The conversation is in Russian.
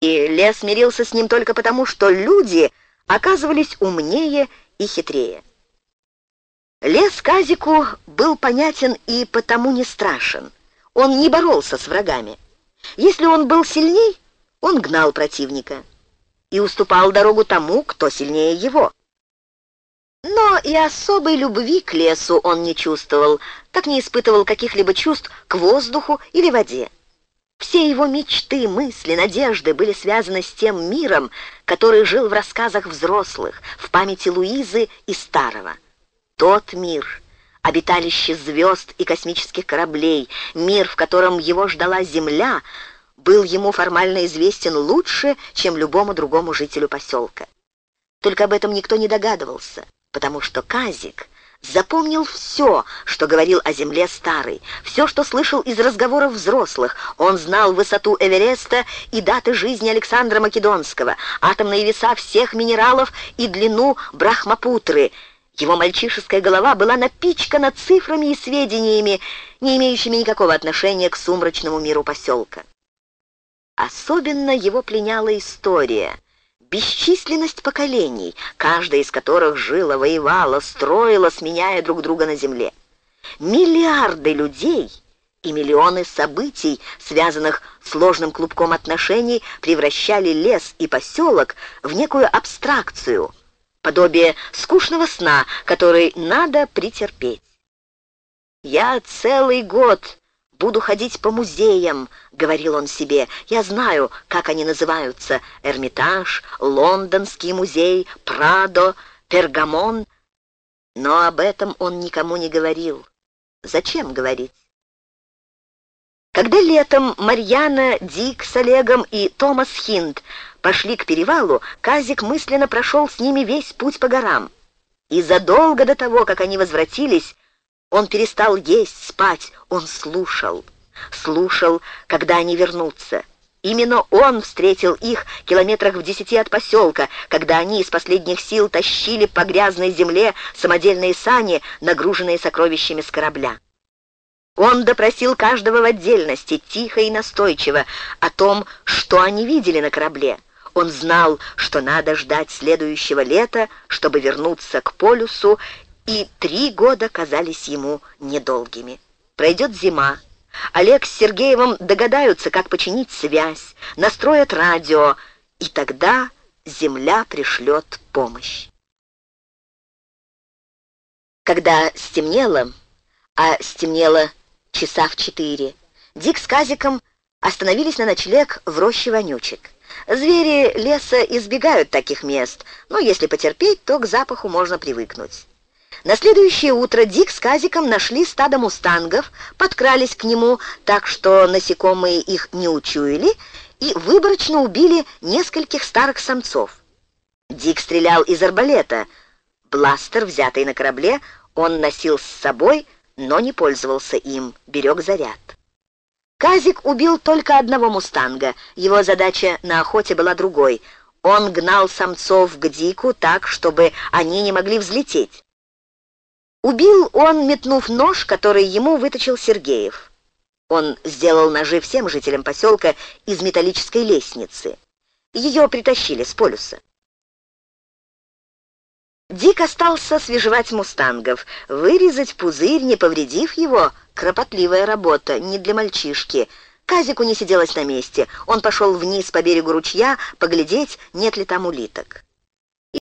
И Лес смирился с ним только потому, что люди оказывались умнее и хитрее. Лес Казику был понятен и потому не страшен. Он не боролся с врагами. Если он был сильней, он гнал противника и уступал дорогу тому, кто сильнее его. Но и особой любви к лесу он не чувствовал, так не испытывал каких-либо чувств к воздуху или воде. Все его мечты, мысли, надежды были связаны с тем миром, который жил в рассказах взрослых, в памяти Луизы и Старого. Тот мир, обиталище звезд и космических кораблей, мир, в котором его ждала Земля, был ему формально известен лучше, чем любому другому жителю поселка. Только об этом никто не догадывался потому что Казик запомнил все, что говорил о земле старый, все, что слышал из разговоров взрослых. Он знал высоту Эвереста и даты жизни Александра Македонского, атомные веса всех минералов и длину Брахмапутры. Его мальчишеская голова была напичкана цифрами и сведениями, не имеющими никакого отношения к сумрачному миру поселка. Особенно его пленяла история — бесчисленность поколений, каждая из которых жила, воевала, строила, сменяя друг друга на земле. Миллиарды людей и миллионы событий, связанных сложным клубком отношений, превращали лес и поселок в некую абстракцию, подобие скучного сна, который надо претерпеть. Я целый год «Буду ходить по музеям», — говорил он себе. «Я знаю, как они называются. Эрмитаж, Лондонский музей, Прадо, Пергамон». Но об этом он никому не говорил. Зачем говорить? Когда летом Марьяна, Дик с Олегом и Томас Хинд пошли к перевалу, Казик мысленно прошел с ними весь путь по горам. И задолго до того, как они возвратились, он перестал есть, спать, он слушал. Слушал, когда они вернутся. Именно он встретил их километрах в десяти от поселка, когда они из последних сил тащили по грязной земле самодельные сани, нагруженные сокровищами с корабля. Он допросил каждого в отдельности, тихо и настойчиво, о том, что они видели на корабле. Он знал, что надо ждать следующего лета, чтобы вернуться к полюсу и три года казались ему недолгими. Пройдет зима. Олег с Сергеевым догадаются, как починить связь, настроят радио, и тогда земля пришлет помощь. Когда стемнело, а стемнело часа в четыре, Дик с Казиком остановились на ночлег в роще вонючек. Звери леса избегают таких мест, но если потерпеть, то к запаху можно привыкнуть. На следующее утро Дик с Казиком нашли стадо мустангов, подкрались к нему так, что насекомые их не учуяли, и выборочно убили нескольких старых самцов. Дик стрелял из арбалета. Бластер, взятый на корабле, он носил с собой, но не пользовался им, берег заряд. Казик убил только одного мустанга. Его задача на охоте была другой. Он гнал самцов к Дику так, чтобы они не могли взлететь. Убил он, метнув нож, который ему выточил Сергеев. Он сделал ножи всем жителям поселка из металлической лестницы. Ее притащили с полюса. Дик остался свежевать мустангов. Вырезать пузырь, не повредив его, кропотливая работа, не для мальчишки. Казику не сиделось на месте. Он пошел вниз по берегу ручья, поглядеть, нет ли там улиток.